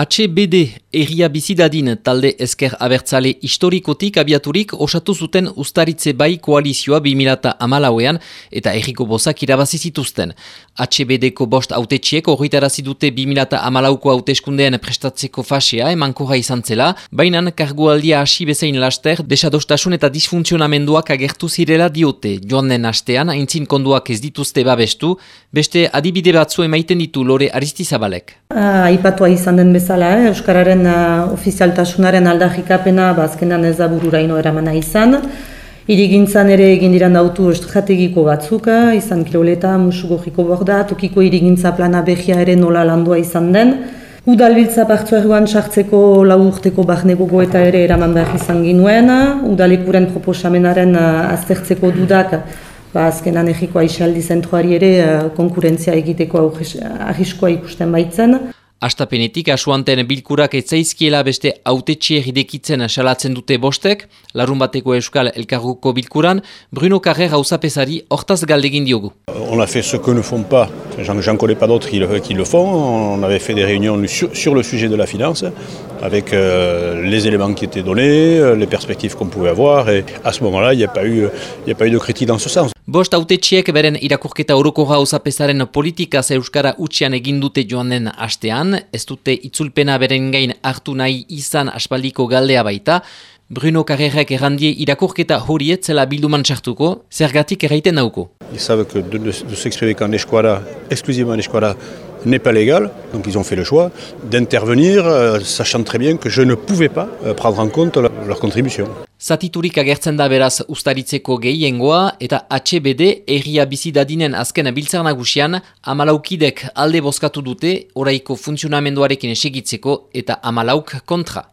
HBD erria bizidadin talde esker abertzale historikotik abiaturik osatu zuten ustaritze bai koalizioa 2000 amalauean eta erriko bozak irabazi zituzten. HBDko bost autetxiek horretarazi dute 2000 amalauko hauteskundean prestatzeko fasea emankorra izan zela, bainan kargualdia hasi bezain laster desadostasun eta disfuntzionamenduak agertu zirela diote. Joan den astean, aintzin konduak ez dituzte babestu, beste adibide batzu emaiten ditu lore aristizabalek. Uh, aipatua izan den bezala, eh? Euskararen uh, ofizialtasunaren aldarrikapena bazkenan ez da bururaino eramana izan. Irigintzan ere egin diran dautu estrategiko batzuk, eh? izan kiroleta, musugorriko borda, tokiko irigintza plana behia ere nola landua izan den. Udalbiltza partu erruan sartzeko lau urteko barnego eta ere eraman behar izan ginuen. Udalekuren proposamenaren uh, aztertzeko dudak, ba, azkenan egiko aixaldi zentroari ere uh, konkurentzia egiteko ahiskoa ikusten baitzen. Astapenetik asuanten bilkurak etzaizkiela beste autetxe egidekitzen salatzen dute bostek, larun bateko euskal elkarguko bilkuran, Bruno Carrer hausapesari hortaz galdegin diogu. On a fait ce que ne font pas, j'en connais pas d'autres qui, le font, on avait fait des réunions sur, sur le sujet de la finance, avec euh, les éléments qui étaient donnés, euh, les perspectives qu'on pouvait avoir, et à ce moment-là, il n'y a, a pas eu de critique dans ce sens. Bost autetxiek beren irakurketa oroko gauza pesaren politika euskara utxian egin dute joan den astean, ez dute itzulpena beren gain hartu nahi izan aspaldiko galdea baita, Bruno Carrerek errandie irakurketa horiet zela bilduman txartuko, zergatik erraiten dauko. Ils savent que de, de, de s'exprimer qu'en eskuara, exclusivement en eskuara, n'est pas légal, donc ils ont fait le choix d'intervenir, euh, sachant très bien que je ne pouvais pas euh, prendre en compte leur, leur contribution. Zatiturik agertzen da beraz ustaritzeko gehiengoa eta HBD erria bizi dadinen azken biltzar nagusian amalaukidek alde bozkatu dute oraiko funtzionamenduarekin esegitzeko eta amalauk kontra.